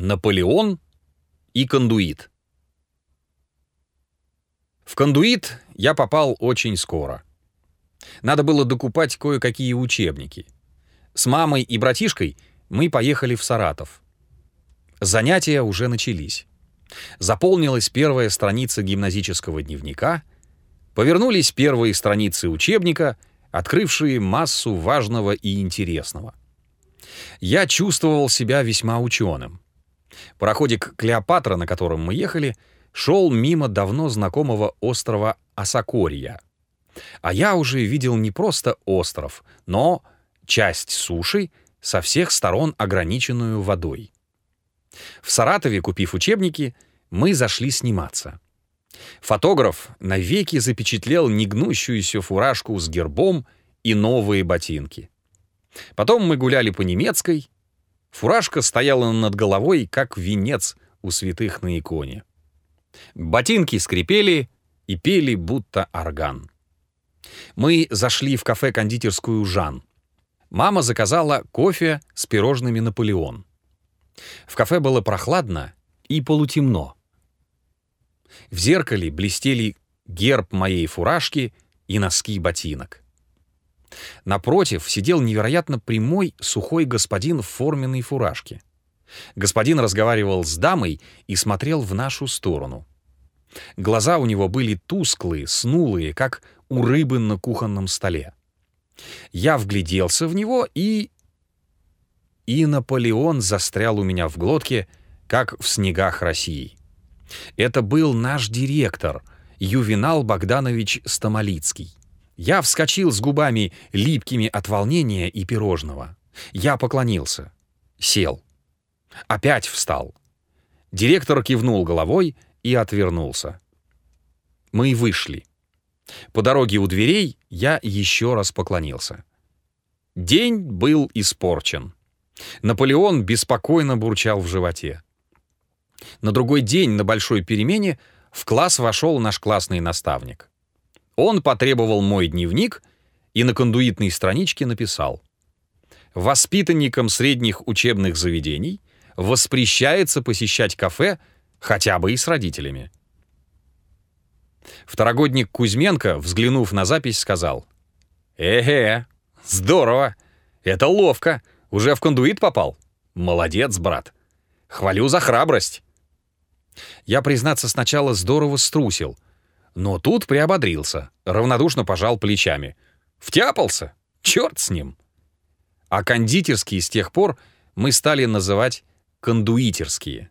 Наполеон и кондуит. В кондуит я попал очень скоро. Надо было докупать кое-какие учебники. С мамой и братишкой мы поехали в Саратов. Занятия уже начались. Заполнилась первая страница гимназического дневника, повернулись первые страницы учебника, открывшие массу важного и интересного. Я чувствовал себя весьма ученым. Пароходик «Клеопатра», на котором мы ехали, шел мимо давно знакомого острова Асакория. А я уже видел не просто остров, но часть суши, со всех сторон ограниченную водой. В Саратове, купив учебники, мы зашли сниматься. Фотограф навеки запечатлел негнущуюся фуражку с гербом и новые ботинки. Потом мы гуляли по немецкой, Фуражка стояла над головой, как венец у святых на иконе. Ботинки скрипели и пели, будто орган. Мы зашли в кафе-кондитерскую «Жан». Мама заказала кофе с пирожными «Наполеон». В кафе было прохладно и полутемно. В зеркале блестели герб моей фуражки и носки ботинок. Напротив сидел невероятно прямой, сухой господин в форменной фуражке. Господин разговаривал с дамой и смотрел в нашу сторону. Глаза у него были тусклые, снулые, как у рыбы на кухонном столе. Я вгляделся в него и... И Наполеон застрял у меня в глотке, как в снегах России. Это был наш директор, Ювенал Богданович Стамолицкий. Я вскочил с губами, липкими от волнения и пирожного. Я поклонился. Сел. Опять встал. Директор кивнул головой и отвернулся. Мы вышли. По дороге у дверей я еще раз поклонился. День был испорчен. Наполеон беспокойно бурчал в животе. На другой день на большой перемене в класс вошел наш классный наставник. Он потребовал мой дневник и на кондуитной страничке написал «Воспитанникам средних учебных заведений воспрещается посещать кафе хотя бы и с родителями». Второгодник Кузьменко, взглянув на запись, сказал «Эге, здорово! Это ловко! Уже в кондуит попал? Молодец, брат! Хвалю за храбрость!» Я, признаться, сначала здорово струсил — но тут приободрился, равнодушно пожал плечами. Втяпался? Черт с ним! А кондитерские с тех пор мы стали называть кондуитерские.